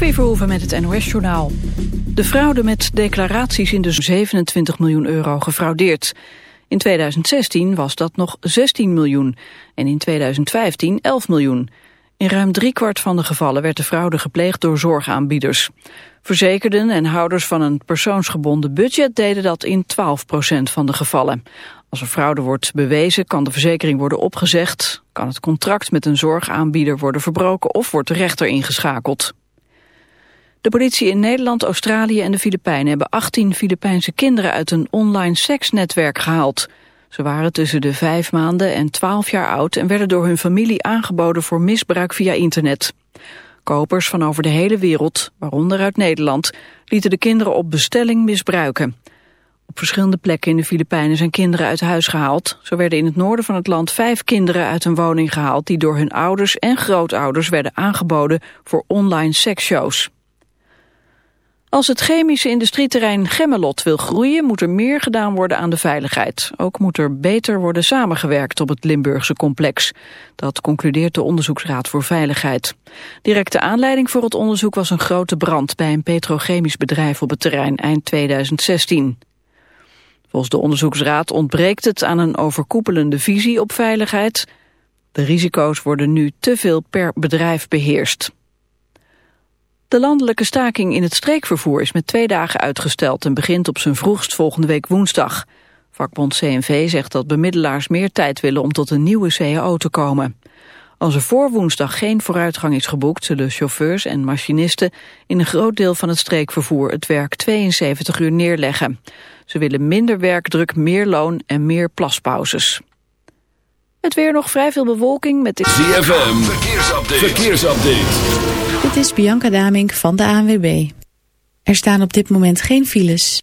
Verhoeven met het NOS-journaal. De fraude met declaraties in de 27 miljoen euro gefraudeerd. In 2016 was dat nog 16 miljoen en in 2015 11 miljoen. In ruim driekwart van de gevallen werd de fraude gepleegd door zorgaanbieders. Verzekerden en houders van een persoonsgebonden budget deden dat in 12% van de gevallen. Als er fraude wordt bewezen kan de verzekering worden opgezegd, kan het contract met een zorgaanbieder worden verbroken of wordt de rechter ingeschakeld. De politie in Nederland, Australië en de Filipijnen hebben 18 Filipijnse kinderen uit een online seksnetwerk gehaald. Ze waren tussen de 5 maanden en 12 jaar oud en werden door hun familie aangeboden voor misbruik via internet. Kopers van over de hele wereld, waaronder uit Nederland, lieten de kinderen op bestelling misbruiken. Op verschillende plekken in de Filipijnen zijn kinderen uit huis gehaald. Zo werden in het noorden van het land vijf kinderen uit een woning gehaald... die door hun ouders en grootouders werden aangeboden voor online seksshows. Als het chemische industrieterrein Gemmelot wil groeien... moet er meer gedaan worden aan de veiligheid. Ook moet er beter worden samengewerkt op het Limburgse complex. Dat concludeert de Onderzoeksraad voor Veiligheid. Directe aanleiding voor het onderzoek was een grote brand... bij een petrochemisch bedrijf op het terrein eind 2016. Volgens de onderzoeksraad ontbreekt het aan een overkoepelende visie op veiligheid. De risico's worden nu te veel per bedrijf beheerst. De landelijke staking in het streekvervoer is met twee dagen uitgesteld en begint op zijn vroegst volgende week woensdag. Vakbond CNV zegt dat bemiddelaars meer tijd willen om tot een nieuwe CAO te komen. Als er voor woensdag geen vooruitgang is geboekt, zullen chauffeurs en machinisten in een groot deel van het streekvervoer het werk 72 uur neerleggen. Ze willen minder werkdruk, meer loon en meer plaspauzes. Het weer nog vrij veel bewolking met... De... ZFM, verkeersupdate. verkeersupdate. Dit is Bianca Damink van de ANWB. Er staan op dit moment geen files.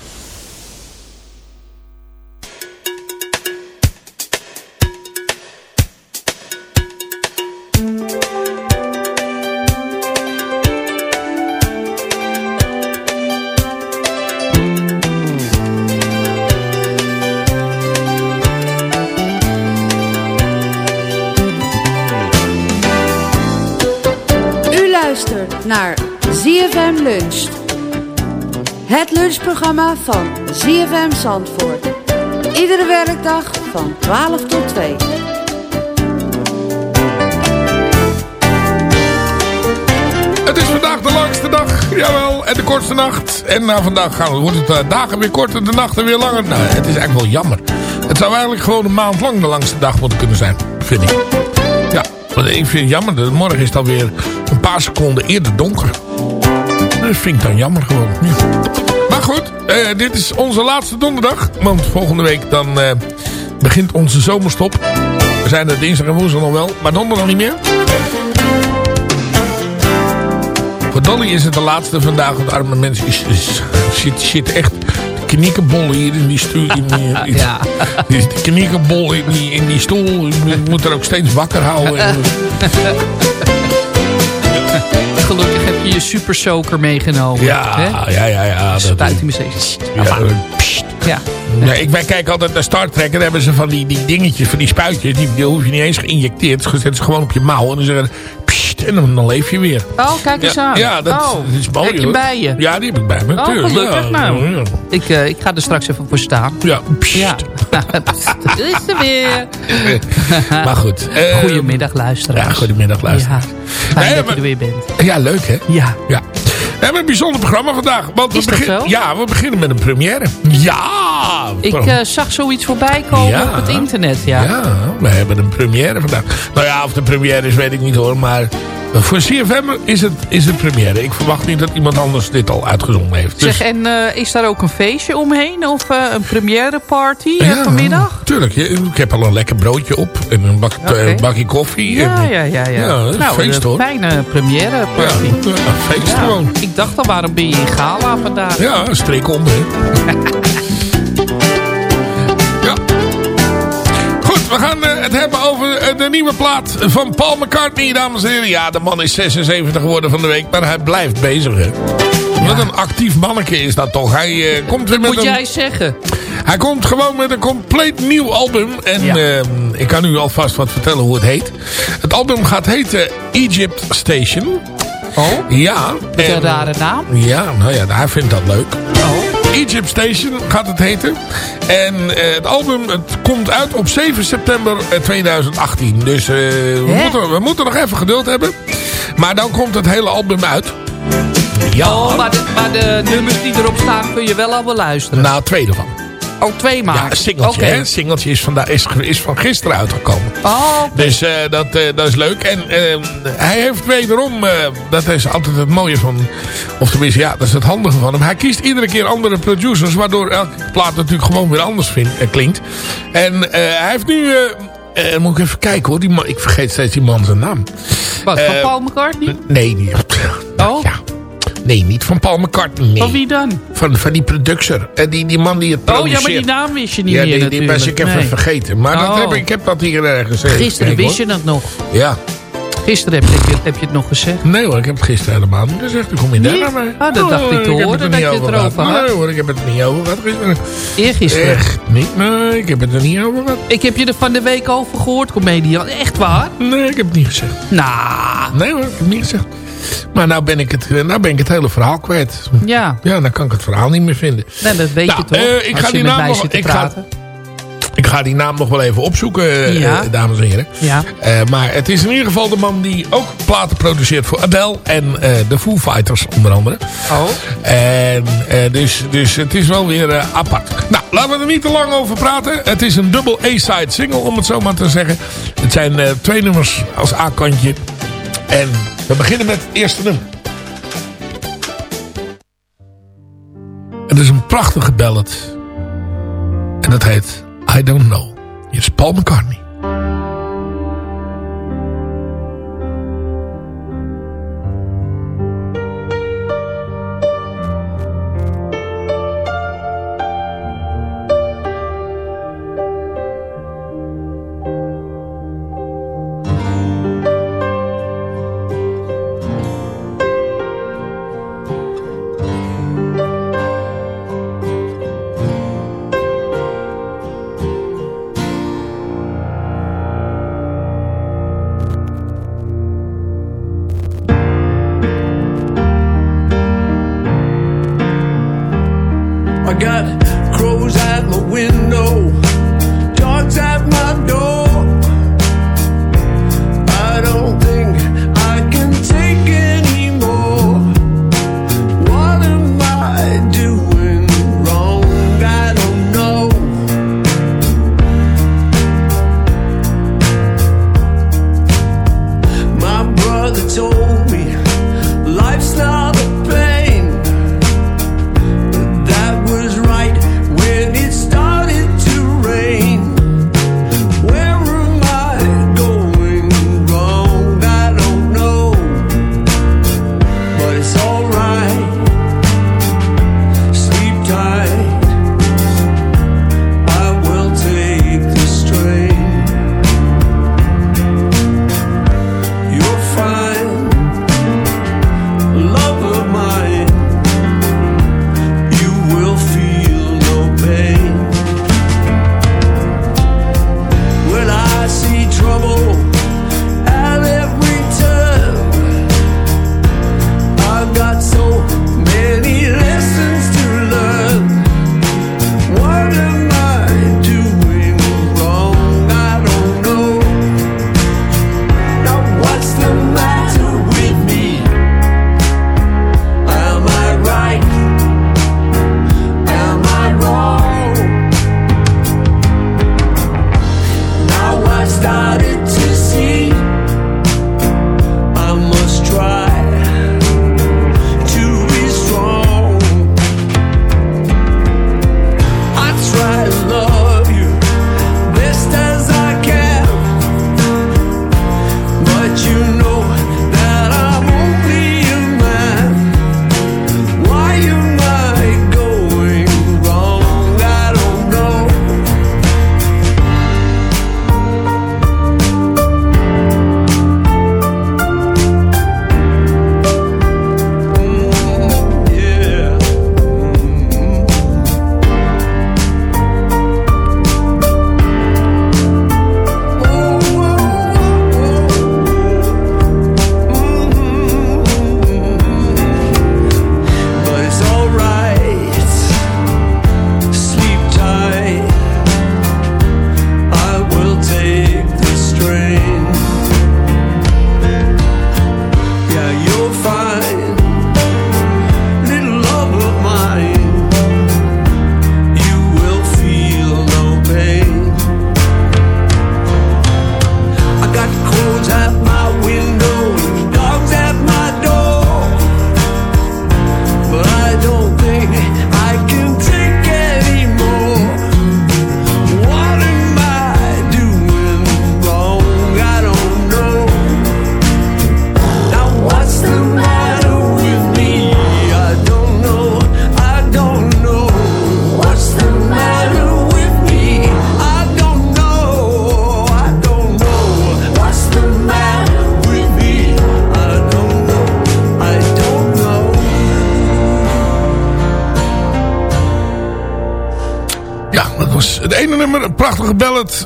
Het lunchprogramma van ZFM Zandvoort. Iedere werkdag van 12 tot 2. Het is vandaag de langste dag, jawel, en de kortste nacht. En na vandaag gaan wordt het eh, dagen weer korter, de nachten weer langer. Nou, het is eigenlijk wel jammer. Het zou eigenlijk gewoon een maand lang de langste dag moeten kunnen zijn, vind ik. Ja, want ik vind het jammer, morgen is het alweer een paar seconden eerder donker. Dat vind ik dan jammer gewoon. Ja. Maar goed, eh, dit is onze laatste donderdag. Want volgende week dan eh, begint onze zomerstop. We zijn er dinsdag en woensdag nog wel, maar donderdag niet meer. Voor Dolly is het de laatste vandaag. Want arme mensen is, is, zit, zit echt kniekenbol hier in die stoel. In die, Ja. die kniekenbol in die, in die stoel. Je moet er ook steeds wakker houden. Je super soaker meegenomen. ja, hè? ja, ja, ja. dat- Spuit hij ja, Ja. Ja, ik, wij kijken altijd naar Star Trek en dan hebben ze van die, die dingetjes, van die spuitjes. Die, die hoef je niet eens geïnjecteerd. Ze zetten ze gewoon op je mouw en dan zeggen ze, pst, en dan, dan leef je weer. Oh, kijk eens aan. Ja, dat, oh, dat is mooi. Heb je hoor. bij je? Ja, die heb ik bij me. Oh, tuurlijk. gelukkig ja, nou. Ik, eh, ik ga er straks even voor staan. ja. Pst. Ja. Dat is er weer. Maar goed. eh, Goedemiddag, luisteraars. Ja, goedemiddag, luisteraars. Ja, fijn Nee, dat maar- je er weer bent. Ja, leuk hè? Ja. Ja. We hebben een bijzonder programma vandaag. Want Is we dat zo? Ja, we beginnen met een première. Ja! Ik eh, zag zoiets voorbij komen Ja. op het internet. Ja. Ja, we hebben een première vandaag. Nou ja, of de première is, weet ik niet hoor. Maar voor CFM is het, is het première. Ik verwacht niet dat iemand anders dit al uitgezonden heeft. Dus, Zeg, en eh, is daar ook een feestje omheen? Of eh, een première party eh, vanmiddag? Tuurlijk. Ik heb al een lekker broodje op. En een bak, bakje koffie. Ja, en, ja, ja. ja. Ja, dat is nou, feest, een hoor. fijne première Ja, party. een feest Ja. gewoon. Ik dacht al, waarom ben je in gala vandaag? Ja, een streek om, hè. het hebben over eh, de nieuwe plaat van Paul McCartney, dames en heren. Ja, de man is 76 geworden van de week, maar hij blijft bezig, hè. Wat een actief manneke is dat toch. Hij eh, komt weer met Moet een... jij zeggen? Hij komt gewoon met een compleet nieuw album. En Ja. ehm, ik kan u alvast wat vertellen hoe het heet. Het album gaat heten Egypt Station. Oh, Ja. een rare naam. Ja, nou ja, hij vindt dat leuk. Oh. Egypt Station gaat het heten. En eh, het album het komt uit op 7 september eh, 2018. Dus eh, we, moeten, we moeten nog even geduld hebben. Maar dan komt het hele album uit. Ja. Oh, maar de, maar de nummers die erop staan kun je wel al beluisteren. Nou, twee ervan. Oh, twee maar. Ja, een singeltje. Hè? Een singeltje is, vandaag, is, is van gisteren uitgekomen. Oh, Dus eh, dat, eh, dat is leuk. En eh, hij heeft wederom, eh, dat is altijd het mooie van, of tenminste ja, dat is het handige van hem. Hij kiest iedere keer andere producers, waardoor elke plaat natuurlijk gewoon weer anders klinkt. En hij heeft nu, moet ik even kijken hoor, die man, ik vergeet steeds die man zijn naam. wat, van eh, Paul McCartney? Nee, niet. Oh, Ja. Nee, niet van Paul McCartney. Nee. van wie dan? Van, van die producer. En die, die man die het Oh, produceert. ja, maar die naam wist je niet Ja, meer die, die was ik even Nee. vergeten. Maar dat Oh. heb, ik heb dat hier ergens eh, Gisteren wist je dat nog. Ja. Gisteren heb je, heb je het nog gezegd. Nee hoor, ik heb het gisteren helemaal niet gezegd. Toen kom je daar naar mij. Oh, dat dacht ik te heb horen, het er dat niet je het over erover gehad. had. Nee hoor, ik heb het er niet over gehad gisteren. Eergisteren. Echt niet? Nee, ik heb het er niet over gehad. Ik heb je er van de week over gehoord, comedian. Echt waar? Nee, ik heb het niet gezegd. Nou, Nee hoor, ik heb het niet gezegd. Maar nou ben ik het, eh, nou ben ik het hele verhaal kwijt. ja. Ja, dan kan ik het verhaal niet meer vinden. Nee, dat weet Nou, je toch? eh, ik ga die met naam mij nog- ik ga- praten. Ik ga die naam nog wel even opzoeken, eh, Ja. eh, dames en heren. Ja. Eh, maar het is in ieder geval de man die ook platen produceert voor Adele en eh, de Foo Fighters onder andere. Oh. En dus, dus het is wel weer apart. Nou, laten we er niet te lang over praten. Het is een dubbel A-side single, om het zo maar te zeggen. Het zijn twee nummers als A-kantje. En we beginnen met het eerste nummer. Het is een prachtige ballad. En dat heet I Don't Know. Hier is Paul McCartney.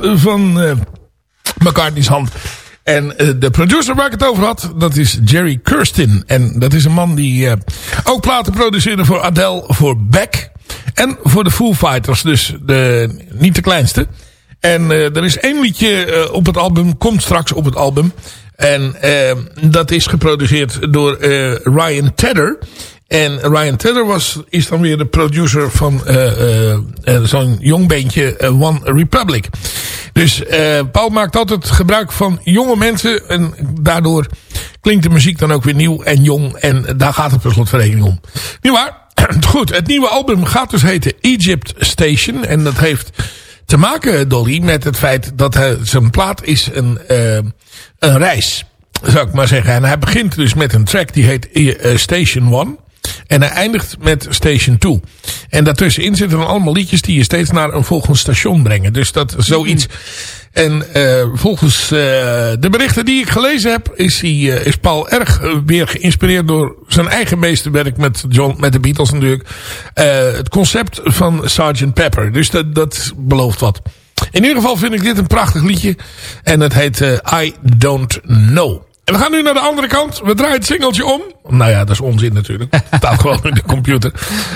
Van eh, McCartney's hand. En eh, de producer waar ik het over had, dat is Jerry Kirsten. En dat is een man die eh, ook platen produceerde voor Adele, voor Beck. En voor de Foo Fighters, dus de, niet de kleinste. En er is één liedje op het album, komt straks op het album. En dat is geproduceerd door Ryan Tedder. En Ryan Tedder was, is dan weer de producer van eh, eh, eh, zo'n jong beentje One Republic. Dus Paul maakt altijd gebruik van jonge mensen. En daardoor klinkt de muziek dan ook weer nieuw en jong. En daar gaat het per slotverrekening om. Niet waar? Goed, het nieuwe album gaat dus heten Egypt Station. En dat heeft te maken, Dolly, met het feit dat hij, zijn plaat is een, eh, een reis. Zou ik maar zeggen. En hij begint dus met een track die heet Station 1. En hij eindigt met Station 2. En daartussenin zitten dan allemaal liedjes die je steeds naar een volgend station brengen. Dus dat zoiets. En eh, volgens eh, de berichten die ik gelezen heb, is, hij, eh, is Paul erg weer geïnspireerd door zijn eigen meesterwerk met, John, met de Beatles natuurlijk. Eh, het concept van Sgt. Pepper. Dus dat, dat belooft wat. In ieder geval vind ik dit een prachtig liedje. En het heet I Don't Know. En we gaan nu naar de andere kant. We draaien het singeltje om. Nou ja, dat is onzin natuurlijk. Het staat gewoon in de computer.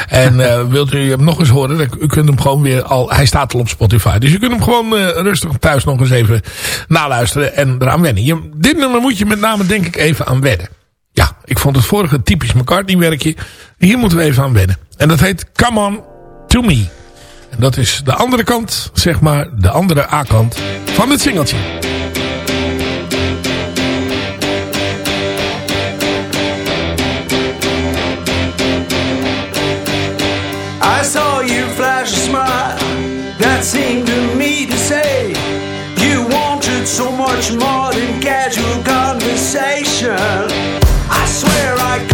En eh, wilt u hem nog eens horen? U kunt hem gewoon weer al... Hij staat al op Spotify. Dus je kunt hem gewoon eh, rustig thuis nog eens even naluisteren. En eraan wennen. Dit nummer moet je met name denk ik even aan wennen. Ja, ik vond het vorige typisch McCartney werkje. Hier moeten we even aan wennen. En dat heet Come On To Me. En dat is de andere kant, zeg maar, de andere A-kant van het singeltje. You flash a smile that seemed to me to say you wanted so much more than casual conversation. I swear I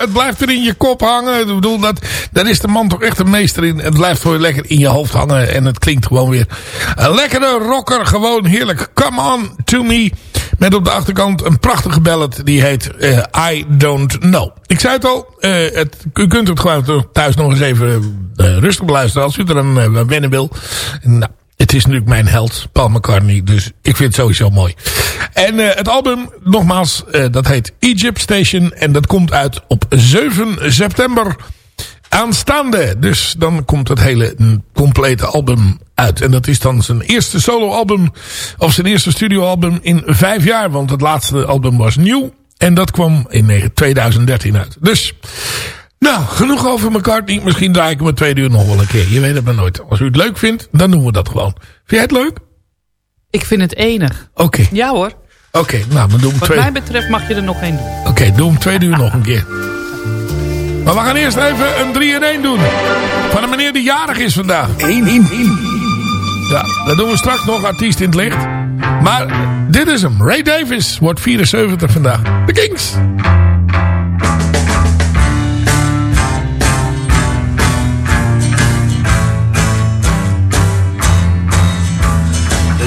Het blijft er in je kop hangen. Ik bedoel, dat, daar is de man toch echt een meester in. Het blijft gewoon lekker in je hoofd hangen. En het klinkt gewoon weer een lekkere rocker. Gewoon heerlijk. Come on to me. Met op de achterkant een prachtige ballad. Die heet eh, I Don't Know. Ik zei het al. eh, het, u kunt het gewoon thuis nog eens even eh, rustig beluisteren. Als u er een wennen wil. Nou, het is natuurlijk mijn held, Paul McCartney. Dus ik vind het sowieso mooi. En uh, het album, nogmaals, uh, dat heet Egypt Station. En dat komt uit op 7 september aanstaande. Dus dan komt het hele complete album uit. En dat is dan zijn eerste soloalbum. Of zijn eerste studioalbum in vijf jaar. Want het laatste album was nieuw. En dat kwam in 2013 uit. Dus... Nou, genoeg over McCartney. Misschien draai ik hem een tweede uur nog wel een keer. Je weet het maar nooit. Als u het leuk vindt, dan doen we dat gewoon. Vind jij het leuk? Ik vind het enig. Oké. Okay. Ja hoor. Oké, okay, nou, dan doen we Wat twee... mij betreft mag je er nog één doen. Oké, okay, doe hem tweede uur nog een keer. Maar we gaan eerst even een 3 in 1 doen. Van een meneer die jarig is vandaag. 1 in 1. Ja, dat doen we straks nog, artiest in het licht. Maar dit is hem. Ray Davis wordt 74 vandaag. The Kings.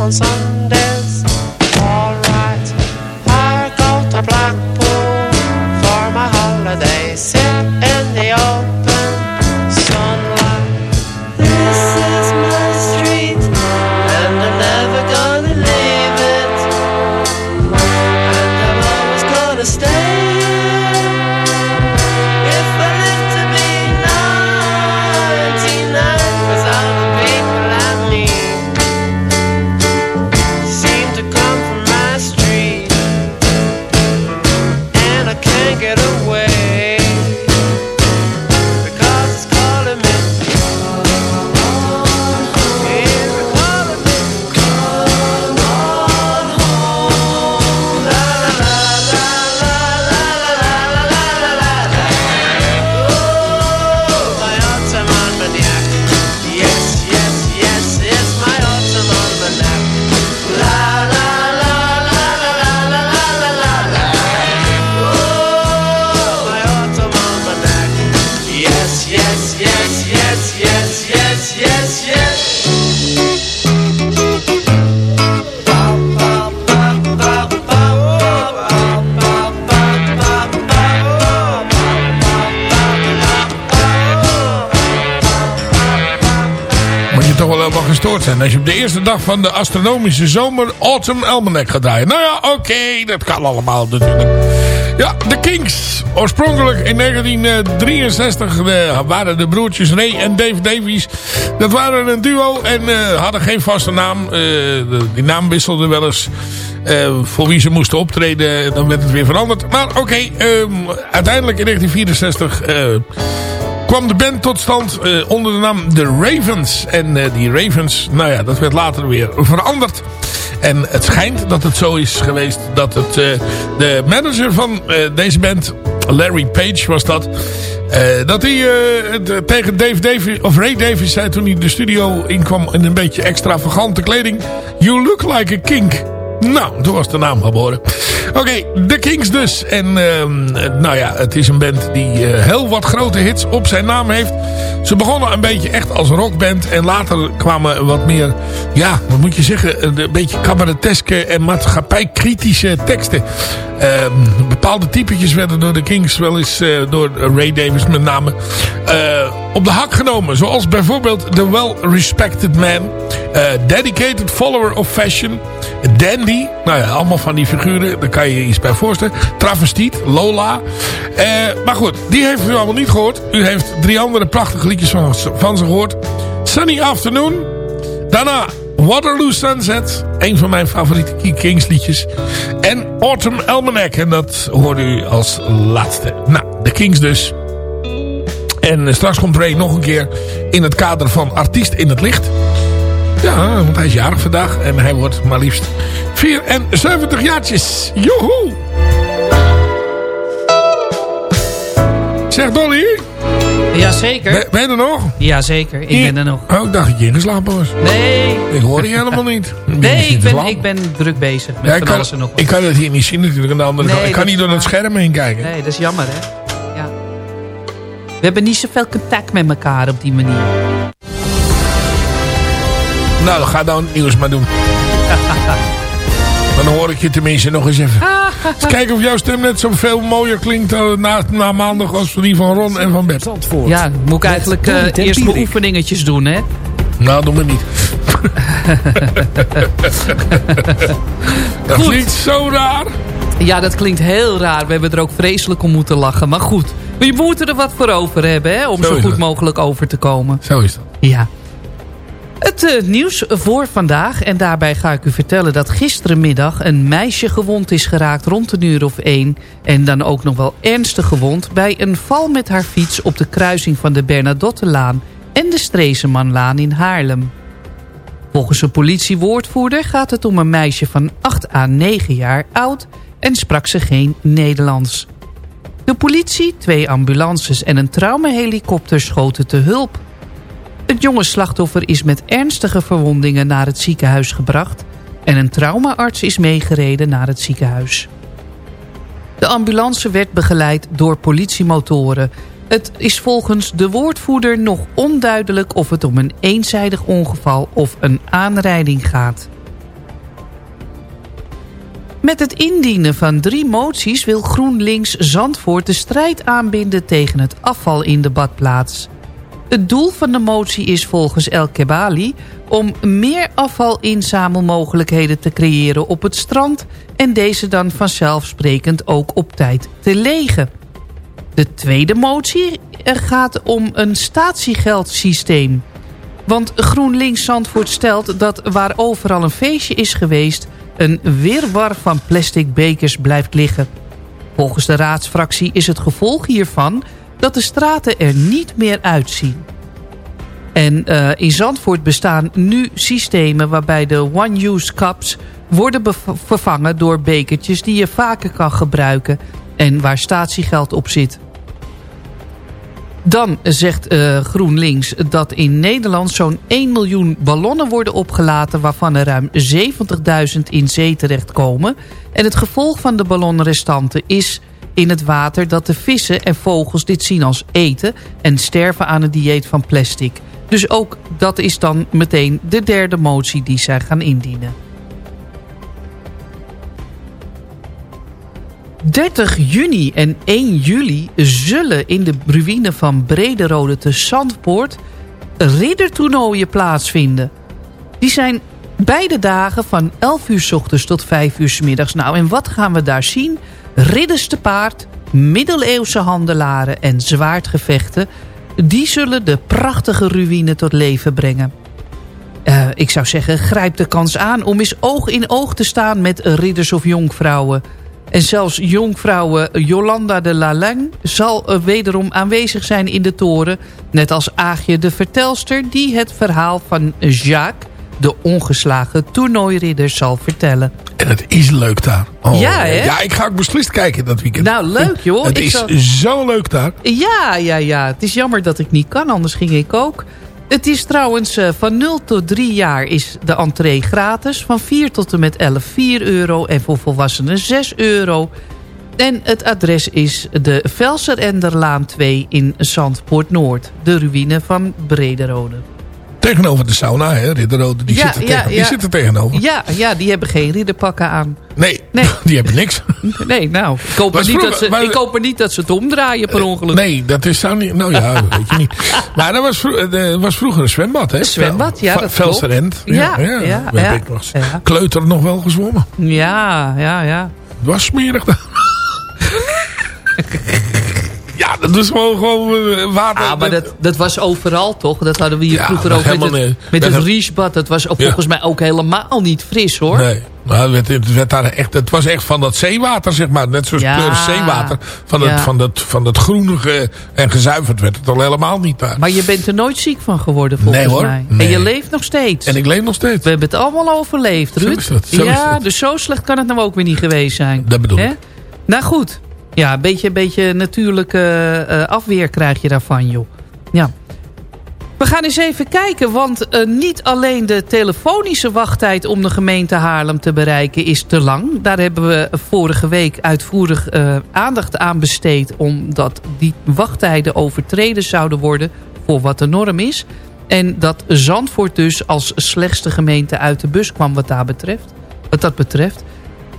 on song. Van de astronomische zomer Autumn Almanac gaat. Nou ja, oké, dat kan allemaal natuurlijk. Ja, de Kings. Oorspronkelijk in 1963 eh, waren de broertjes Ray en Dave Davies. Dat waren een duo en eh, hadden geen vaste naam. Eh, die naam wisselde wel eens. voor wie ze moesten optreden, dan werd het weer veranderd. Maar oké, ehm, uiteindelijk in 1964 kwam de band tot stand onder de naam The Ravens. En die Ravens, nou ja, dat werd later weer veranderd. En het schijnt dat het zo is geweest dat het, uh, de manager van deze band, Larry Page was dat... Dat hij tegen Dave Davis, of Ray Davis zei toen hij de studio inkwam in een beetje extravagante kleding. You look like a kink. Nou, toen was de naam geboren. Oké, okay, The Kings dus. En uh, nou ja, het is een band die uh, heel wat grote hits op zijn naam heeft. Ze begonnen een beetje echt als rockband. En later kwamen wat meer, ja, wat moet je zeggen, een beetje cabareteske en maatschappijkritische teksten. Uh, bepaalde typetjes werden door de Kings wel eens, uh, door Ray Davis met name, uh, op de hak genomen. Zoals bijvoorbeeld The Well-Respected Man, Dedicated Follower of Fashion, Dandy. Nou ja, allemaal van die figuren, kan je iets bij voorstellen. Travestiet, Lola. maar goed, die heeft u allemaal niet gehoord. U heeft drie andere prachtige liedjes van, van ze gehoord. Sunny Afternoon. Daarna Waterloo Sunset. Een van mijn favoriete Kings liedjes. En Autumn Almanac. En dat hoorde u als laatste. Nou, de Kings dus. En eh, straks komt Ray nog een keer in het kader van Artiest in het Licht. Ja, want hij is jarig vandaag. En hij wordt maar liefst 74 jaartjes. Joehoe! Zeg Dolly. Jazeker. Ben, ben je er nog? Jazeker, ik ben er nog. Oh, ik dacht dat je ingeslapen was. Nee. Ik hoor je helemaal niet. Nee, ik ben, ik ben druk bezig met ja, kan, alles en nog wat. Ik kan het hier niet zien natuurlijk aan de andere Nee, kant. Ik kan niet door het scherm heen kijken. Nee, dat is jammer hè. Ja. We hebben niet zoveel contact met elkaar op die manier. Nou, ga dan het nieuws maar doen. dan hoor ik je tenminste nog eens even. Eens kijken of jouw stem net zoveel mooier klinkt eh, na, na maandag als die van Ron en van Bert. Ja, moet ik eigenlijk eh, eerst mijn oefeningetjes doen hè. Nou, doe maar niet. dat klinkt zo raar. Ja, dat klinkt heel raar. We hebben er ook vreselijk om moeten lachen. Maar goed, we moeten er wat voor over hebben hè, om Zo zo, goed dat. mogelijk over te komen. Zo is dat. Ja. Het eh, nieuws voor vandaag. En daarbij ga ik u vertellen dat gisterenmiddag een meisje gewond is geraakt rond een uur of één. En dan ook nog wel ernstig gewond bij een val met haar fiets op de kruising van de Bernadottelaan en de Stresemanlaan in Haarlem. Volgens een politiewoordvoerder gaat het om een meisje van 8 à 9 jaar oud en sprak ze geen Nederlands. De politie, twee ambulances en een traumahelikopter schoten te hulp. Het jonge slachtoffer is met ernstige verwondingen naar het ziekenhuis gebracht... en een traumaarts is meegereden naar het ziekenhuis. De ambulance werd begeleid door politiemotoren. Het is volgens de woordvoerder nog onduidelijk of het om een eenzijdig ongeval of een aanrijding gaat. Met het indienen van drie moties wil GroenLinks Zandvoort de strijd aanbinden tegen het afval in de badplaats. Het doel van de motie is volgens El Kebali om meer afvalinzamelmogelijkheden te creëren op het strand en deze dan vanzelfsprekend ook op tijd te legen. De tweede motie gaat om een statiegeldsysteem. Want GroenLinks Zandvoort stelt dat waar overal een feestje is geweest... een wirwar van plastic bekers blijft liggen. Volgens de raadsfractie is het gevolg hiervan dat de straten er niet meer uitzien. En uh, in Zandvoort bestaan nu systemen waarbij de one-use cups worden vervangen door bekertjes die je vaker kan gebruiken en waar statiegeld op zit. Dan zegt uh, GroenLinks dat in Nederland zo'n 1 miljoen ballonnen worden opgelaten... waarvan er ruim 70.000 in zee terechtkomen. En het gevolg van de ballonrestanten is in het water dat de vissen en vogels dit zien als eten... en sterven aan het dieet van plastic. Dus ook dat is dan meteen de derde motie die zij gaan indienen. 30 juni en 1 juli zullen in de ruïne van Brederode te Zandpoort riddertoernooien plaatsvinden. Die zijn beide dagen van 11 uur s ochtends tot 5 uur s middags. Nou, en wat gaan we daar zien? Ridders te paard, middeleeuwse handelaren en zwaardgevechten... die zullen de prachtige ruïne tot leven brengen. Uh, ik zou zeggen, grijp de kans aan om eens oog in oog te staan met ridders of jonkvrouwen. En zelfs jonkvrouwen Jolanda de Lalang zal wederom aanwezig zijn in de toren. Net als Aagje de Vertelster die het verhaal van Jacques, de ongeslagen toernooiridder, zal vertellen. En het is leuk daar. Oh, ja, hè? Ja, ik ga ook beslist kijken dat weekend. Nou, leuk joh. Het Ik is zal- zo leuk daar. Ja, ja, ja. Het is jammer dat ik niet kan, anders ging ik ook. Het is trouwens eh, van 0 tot 3 jaar is de entree gratis. Van 4 tot en met 11 4 euro. En voor volwassenen 6 euro. En het adres is de Velserenderlaan 2 in Zandpoort Noord. De ruïne van Brederode. Tegenover de sauna, hè, Ridderode. Die, Ja, zit er ja, tegen, die ja. zit er tegenover. Ja, ja, die hebben geen ridderpakken aan. Nee, Nee. die hebben niks. Nee, nou, ik hoop, maar niet, dat vroeger- ze, maar- ik hoop maar niet dat ze het omdraaien per ongeluk. Nee, dat is zou niet. Nou ja, weet je niet. Maar dat was, vro eh, was vroeger een zwembad, hè? Een zwembad, ja, dat Velserend. klopt. Ja, ja, ja. ik nog Ja. kleuter nog wel gezwommen. Ja, ja, ja. Het was smerig daar. ja, dat is gewoon, gewoon eh, water. Ah, maar dat, dat was overal toch? Dat hadden we hier Ja, vroeger ook met het, met het Riesbad. Dat was ook Ja. volgens mij ook helemaal niet fris hoor. Nee, maar het, werd, het, werd daar echt, het was echt van dat zeewater, zeg maar. Net zoals Ja. kleur zeewater. Van, het, van, dat, van dat groenige en gezuiverd werd het al helemaal niet daar. Maar je bent er nooit ziek van geworden volgens Nee, hoor. mij. Nee. En je leeft nog steeds. En ik leef nog steeds. We hebben het allemaal overleefd, Zo Ruud. is dat, zo is ja, dat. dus zo slecht kan het nou ook weer niet geweest zijn. Dat bedoel ik. Nou goed. Ja, een beetje, beetje natuurlijke eh, afweer krijg je daarvan, joh. Ja. We gaan eens even kijken, want eh, niet alleen de telefonische wachttijd om de gemeente Haarlem te bereiken is te lang. Daar hebben we vorige week uitvoerig eh, aandacht aan besteed, omdat die wachttijden overtreden zouden worden voor wat de norm is. En dat Zandvoort dus als slechtste gemeente uit de bus kwam wat, daar betreft, wat dat betreft.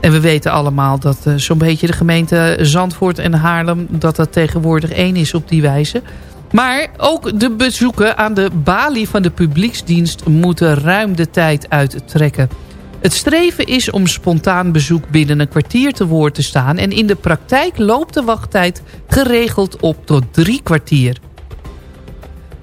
En we weten allemaal dat eh, zo'n beetje de gemeente Zandvoort en Haarlem... dat dat tegenwoordig één is op die wijze. Maar ook de bezoeken aan de balie van de publieksdienst... moeten ruim de tijd uittrekken. Het streven is om spontaan bezoek binnen een kwartier te woord te staan... en in de praktijk loopt de wachttijd geregeld op tot drie kwartier.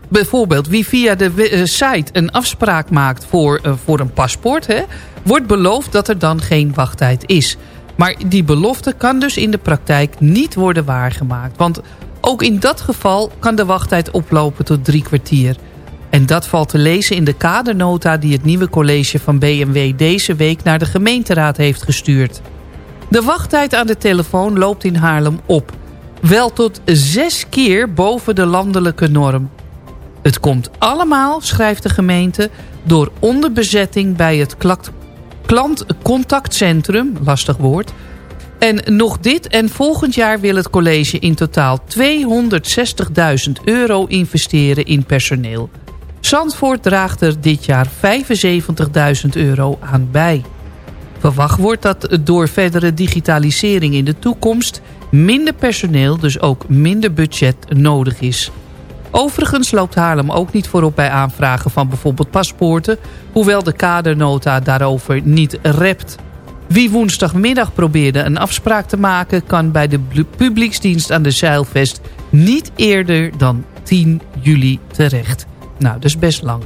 Bijvoorbeeld wie via de eh, site een afspraak maakt voor, eh, voor een paspoort... Hè, wordt beloofd dat er dan geen wachttijd is. Maar die belofte kan dus in de praktijk niet worden waargemaakt. Want ook in dat geval kan de wachttijd oplopen tot drie kwartier. En dat valt te lezen in de kadernota die het nieuwe college van BMW deze week naar de gemeenteraad heeft gestuurd. De wachttijd aan de telefoon loopt in Haarlem op. Wel tot zes keer boven de landelijke norm. Het komt allemaal, schrijft de gemeente, door onderbezetting bij het klantcontactcentrum, lastig woord. En nog dit en volgend jaar wil het college in totaal 260.000 euro investeren in personeel. Zandvoort draagt er dit jaar 75.000 euro aan bij. Verwacht wordt dat door verdere digitalisering in de toekomst... minder personeel, dus ook minder budget nodig is. Overigens loopt Haarlem ook niet voorop bij aanvragen van bijvoorbeeld paspoorten... hoewel de kadernota daarover niet rept. Wie woensdagmiddag probeerde een afspraak te maken... kan bij de publieksdienst aan de Zeilvest niet eerder dan 10 juli terecht. Nou, is best lang.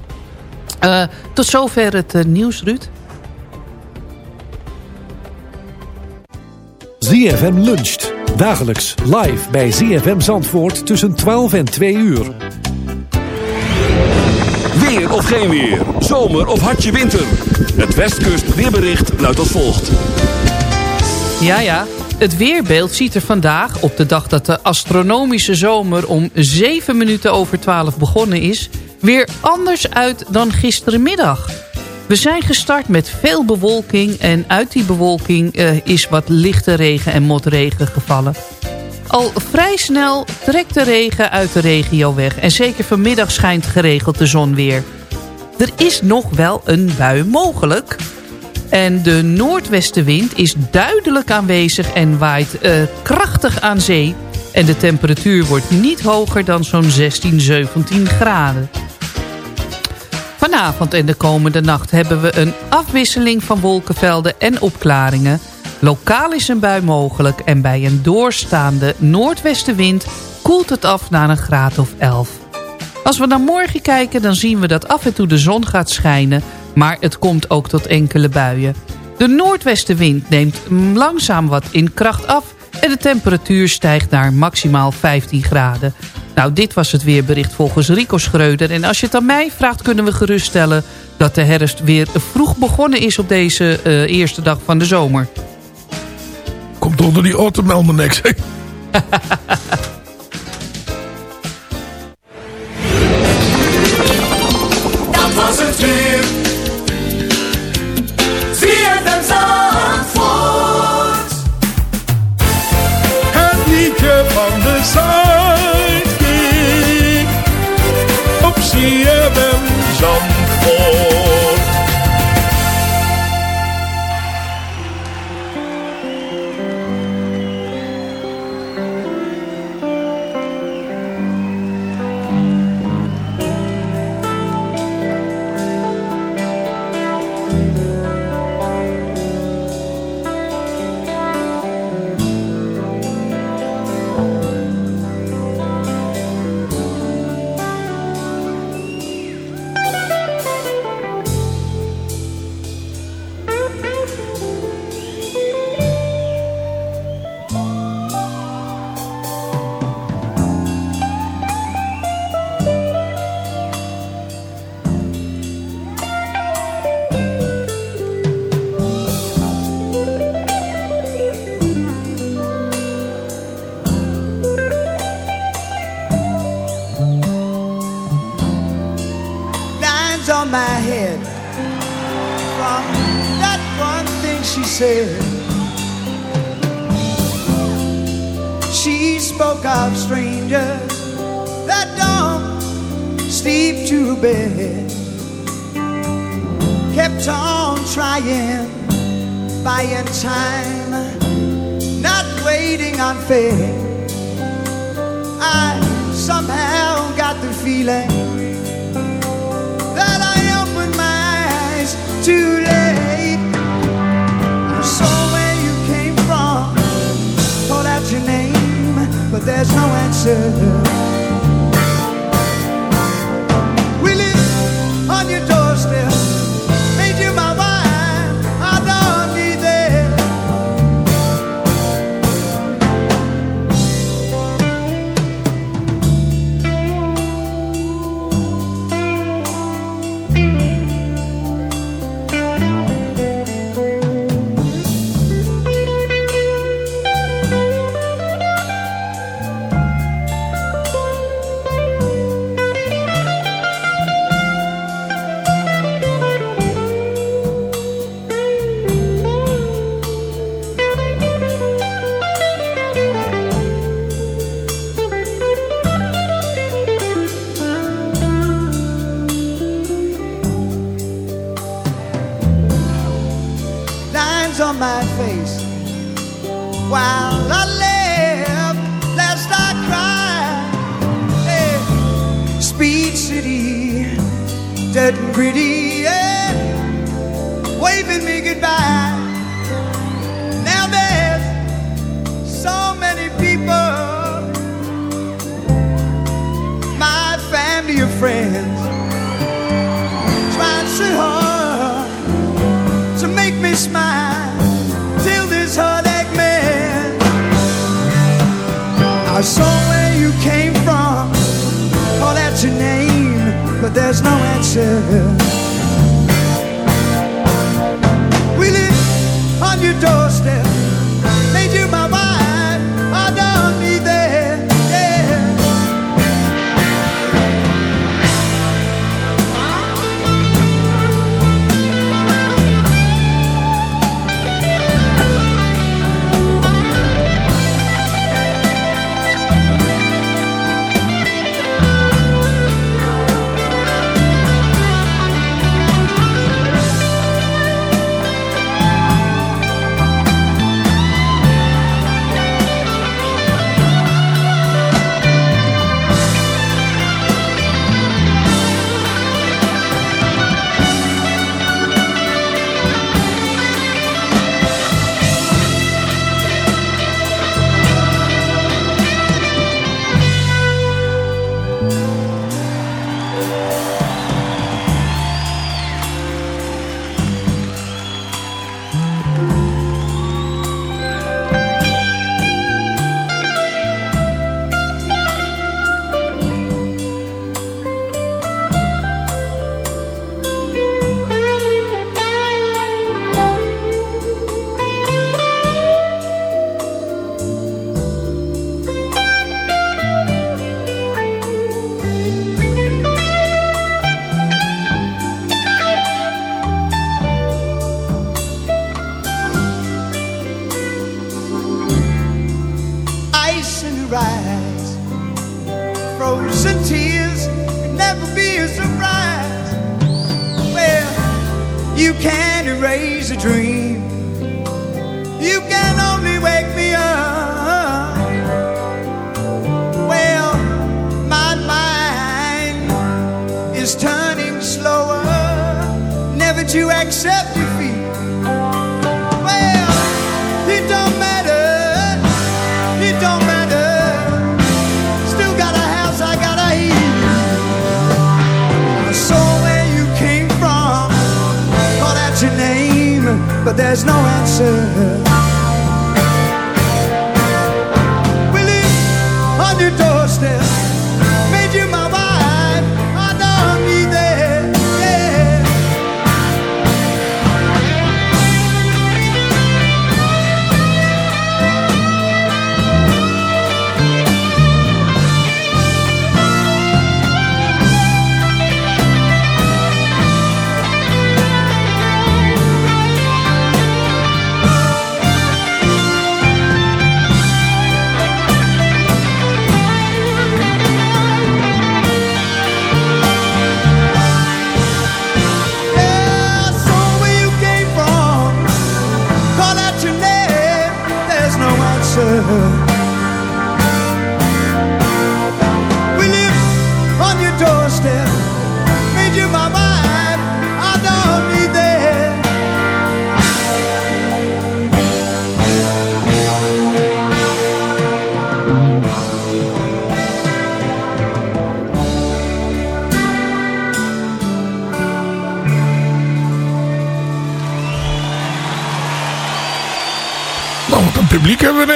Eh, tot zover het eh, nieuws, Ruud. ZFM luncht. Dagelijks live bij ZFM Zandvoort tussen 12 en 2 uur. Weer of geen weer. Zomer of hartje winter. Het Westkust weerbericht luidt als volgt. Ja, ja. Het weerbeeld ziet er vandaag, op de dag dat de astronomische zomer om 7 minuten over 12 begonnen is, weer anders uit dan gisterenmiddag. We zijn gestart met veel bewolking en uit die bewolking eh, is wat lichte regen en motregen gevallen. Al vrij snel trekt de regen uit de regio weg en zeker vanmiddag schijnt geregeld de zon weer. Er is nog wel een bui mogelijk. En de noordwestenwind is duidelijk aanwezig en waait eh, krachtig aan zee. En de temperatuur wordt niet hoger dan zo'n 16, 17 graden. Van Vanavond en de komende nacht hebben we een afwisseling van wolkenvelden en opklaringen. Lokaal is een bui mogelijk en bij een doorstaande noordwestenwind koelt het af naar een graad of 11. Als we naar morgen kijken dan zien we dat af en toe de zon gaat schijnen... maar het komt ook tot enkele buien. De noordwestenwind neemt langzaam wat in kracht af... en de temperatuur stijgt naar maximaal 15 graden. Nou, dit was het weerbericht volgens Rico Schreuder. En als je het aan mij vraagt, kunnen we geruststellen... dat de herfst weer vroeg begonnen is op deze uh, eerste dag van de zomer. Komt onder die autumn niks, time, not waiting on fate. I somehow got the feeling that I opened my eyes too late. I saw where you came from, called out your name, but there's no answer.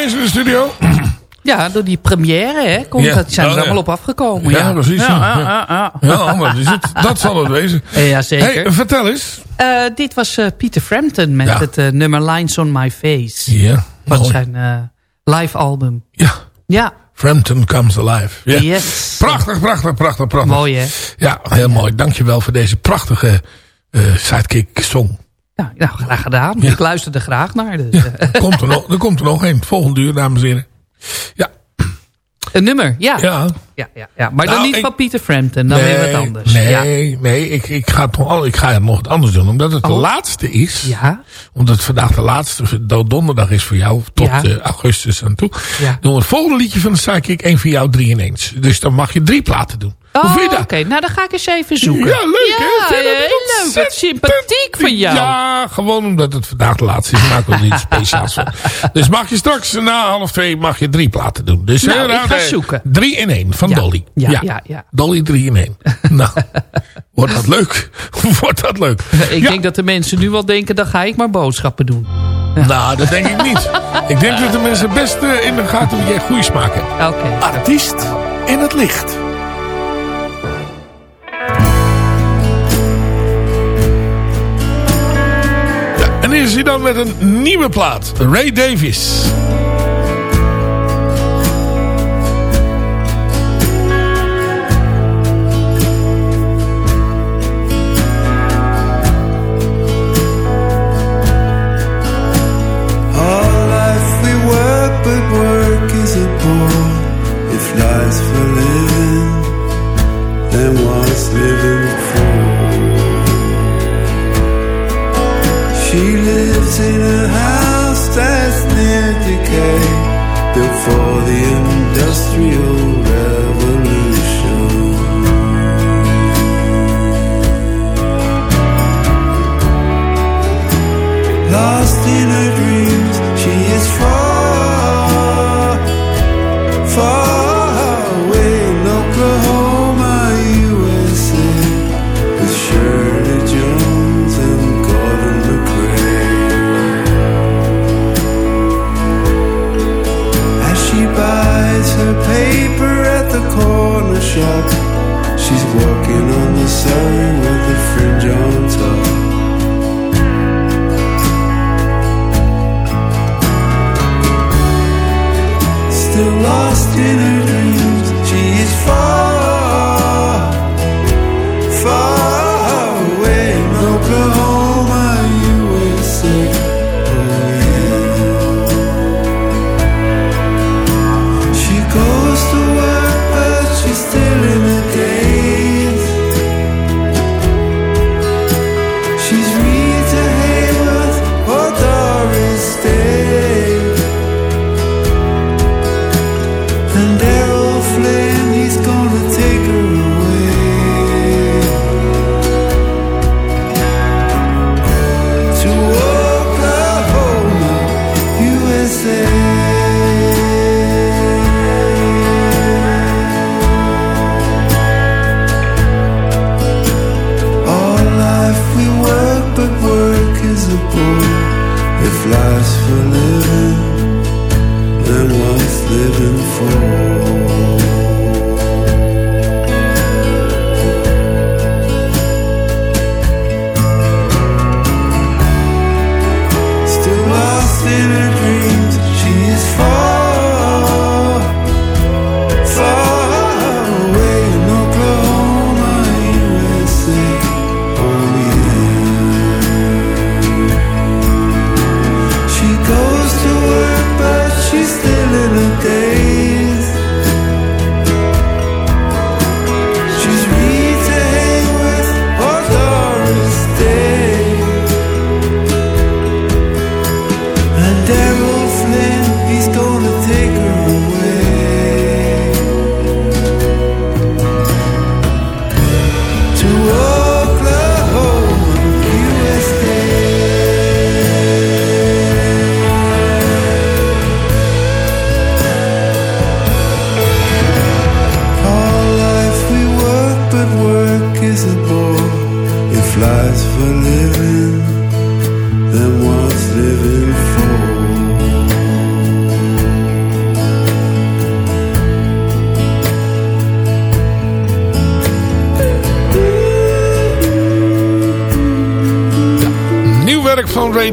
Ineens in de studio. Ja, door die première hè, komt Ja. dat, zijn Oh, ja. allemaal op afgekomen. Ja, precies, Ja, ja. ja, ja, Ja, dat, is het. dat zal het wezen. Ja, zeker. Hey, vertel eens. Eh, dit was eh, Peter Frampton met Ja. het eh, nummer Lines on My Face. Ja, Van mooi. zijn eh, live album. Ja, Ja, Frampton Comes Alive. Ja. yes. Prachtig, prachtig, prachtig, prachtig. Mooi hè? Ja, heel mooi. Dankjewel voor deze prachtige eh, sidekick song. Ja, nou, graag gedaan. Ja. Ik luisterde graag naar. Dus, Ja, eh, er, komt er, nog, er komt er nog een. Volgende uur, dames en heren. Ja, een nummer, ja. ja. ja, ja, ja. Maar dan Nou, niet ik- van Peter Frampton, dan weer wat anders. Nee, nee ik, ik, ga het nog, al- ik ga nog wat anders doen. Omdat het de Oh. laatste is. Ja, Omdat het vandaag de laatste do- donderdag is voor jou. Tot eh, augustus aan toe. Ja. Doen we het volgende liedje van de Sidekick. één voor jou, drie ineens. Dus dan mag je drie platen doen. Oh, oké. Nou, dan ga ik eens even zoeken. Ja, leuk hè? Ja, dat heel leuk. Wat sympathiek van jou. Ja, gewoon omdat het vandaag de laatste is. Maak er iets speciaals van. Dus mag je straks na half twee mag je drie platen doen. Dus Nou, inderdaad, ik ga eh, zoeken. Drie in één van Ja. Dolly. Ja, ja, ja. Dolly drie in één. nou, wordt dat leuk? wordt dat leuk? Ik denk dat de mensen nu wel denken, dan ga ik maar boodschappen doen. Nou, dat denk ik niet. ik denk dat de mensen best eh, in de gaten dat jij goede smaak hebt. Oké. Artiest in het licht. Is hij dan met een nieuwe plaat. Ray Davies. In a house that's near decay, built for the industrial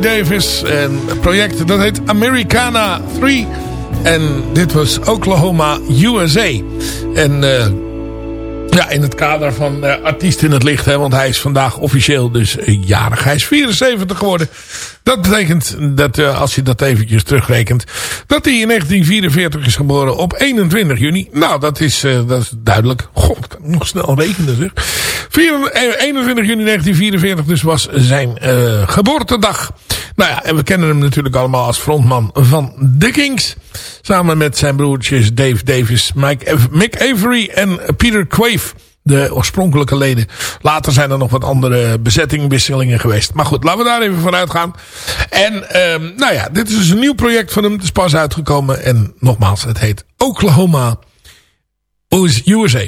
Davis. En het project dat heet Americana 3. En dit was Oklahoma, USA. En eh, ja, in het kader van eh, artiest in het licht. Hè, want hij is vandaag officieel dus eh, jarig. Hij is 74 geworden. Dat betekent dat als je dat eventjes terugrekent. Dat hij in 1944 is geboren op 21 juni. Nou, dat is, dat is duidelijk. God, nog snel rekenen zeg. 4, eh, 21 juni 1944 dus was zijn geboortedag. Nou ja, en we kennen hem natuurlijk allemaal als frontman van The Kings. Samen met zijn broertjes Dave Davis, Mike, Mick Avery en Peter Quaife. De oorspronkelijke leden. Later zijn er nog wat andere bezettingwisselingen geweest. Maar goed, laten we daar even vanuit gaan. En ehm, nou ja, dit is dus een nieuw project van hem. Het is pas uitgekomen. En nogmaals, het heet Oklahoma USA.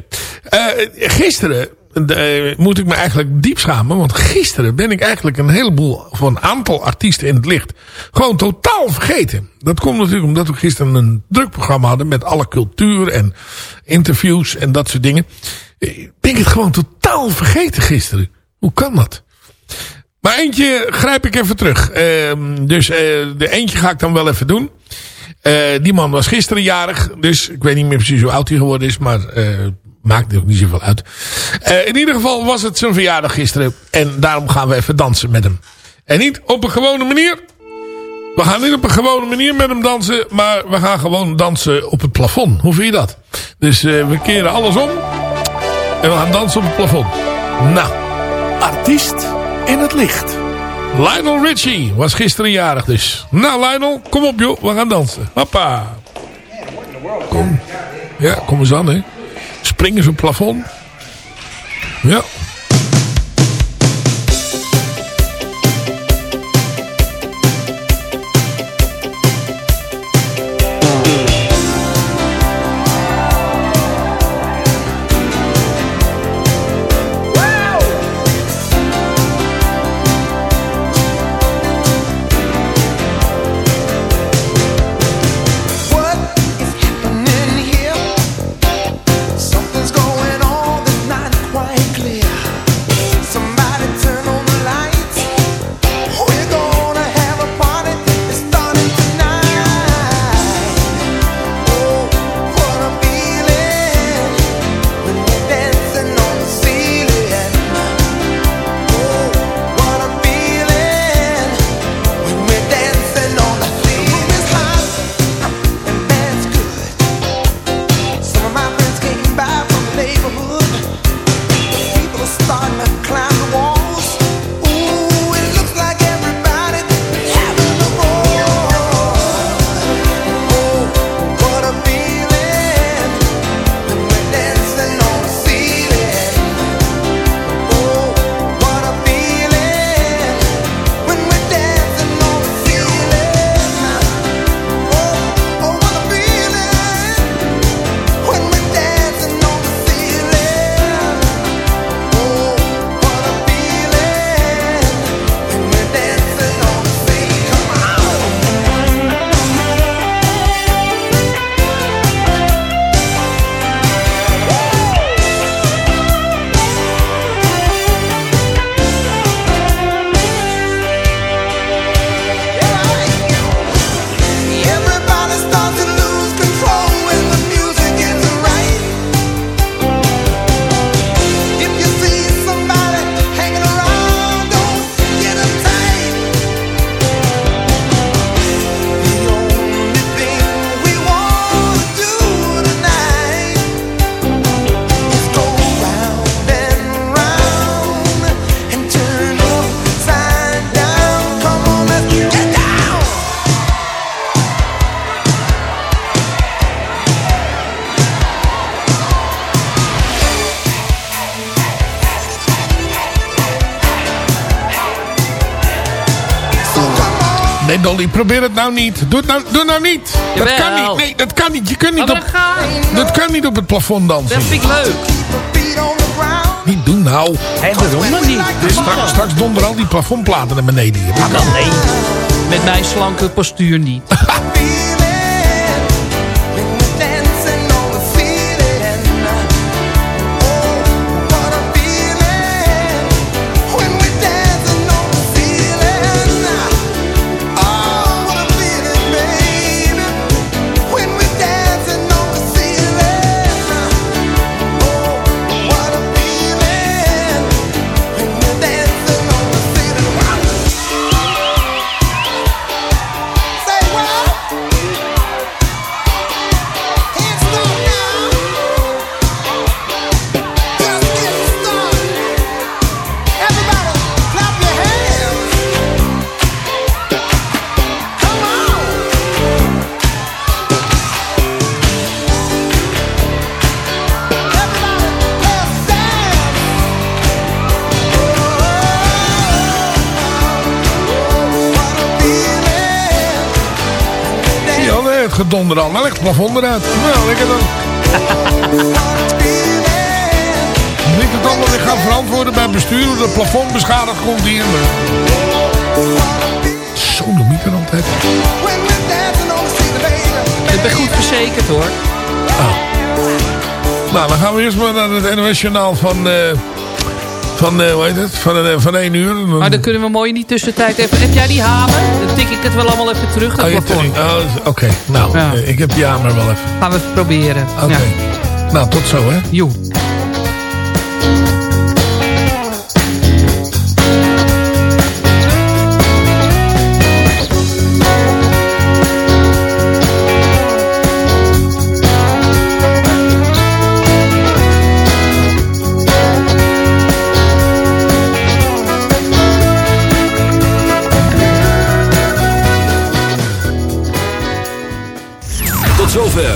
Eh, gisteren eh, moet ik me eigenlijk diep schamen. Want gisteren ben ik eigenlijk een heleboel van een aantal artiesten in het licht gewoon totaal vergeten. Dat komt natuurlijk omdat we gisteren een druk programma hadden met alle cultuur en interviews en dat soort dingen. Ik ben het gewoon totaal vergeten gisteren. Hoe kan dat? Maar eentje grijp ik even terug. Ehm, dus eh, de eentje ga ik dan wel even doen. Eh, die man was gisteren jarig. Dus ik weet niet meer precies hoe oud hij geworden is. Maar eh, maakt ook niet zoveel uit. Eh, in ieder geval was het zijn verjaardag gisteren. En daarom gaan we even dansen met hem. En niet op een gewone manier. We gaan niet op een gewone manier met hem dansen. Maar we gaan gewoon dansen op het plafond. Hoe vind je dat? Dus we keren alles om. En we gaan dansen op het plafond. Nou. Artiest in het licht. Lionel Richie was gisteren jarig dus. Nou Lionel, kom op joh, we gaan dansen. Hoppa. Kom. Ja, kom eens aan hè. Springen ze het plafond. Ja. Dolly, probeer het nou niet. Doe het nou, doe het nou niet. Dat kan niet. Nee, dat kan niet. Je kunt niet, op, dat kan niet op het plafond dansen. Dat vind ik leuk. Niet doen nou. Hé, waarom dan niet? Dus Straks, straks donderen al die plafondplaten naar beneden. hier. Dan nee. Met mijn slanke postuur niet. Nou, ligt het plafond eruit. Nou, lekker dan. Niet het allemaal weer gaan verantwoorden bij het bestuur. hoe Het plafond beschadigd komt hier. Maar... Zo, de mieter altijd. Ik ben goed verzekerd hoor. Nou, dan gaan we eerst maar naar het NOS-journaal van... eh van, eh, hoe heet het? Van, eh, van 1 uur. Maar dan kunnen we mooi in die tussentijd even... Heb jij die hamer? Dan tik ik het wel allemaal even terug. Dat Oh. Oh, Oké, nou, Ja. eh, ik heb die hamer wel even. Gaan we even proberen. Oké. Ja. Nou, tot zo, hè. Joe.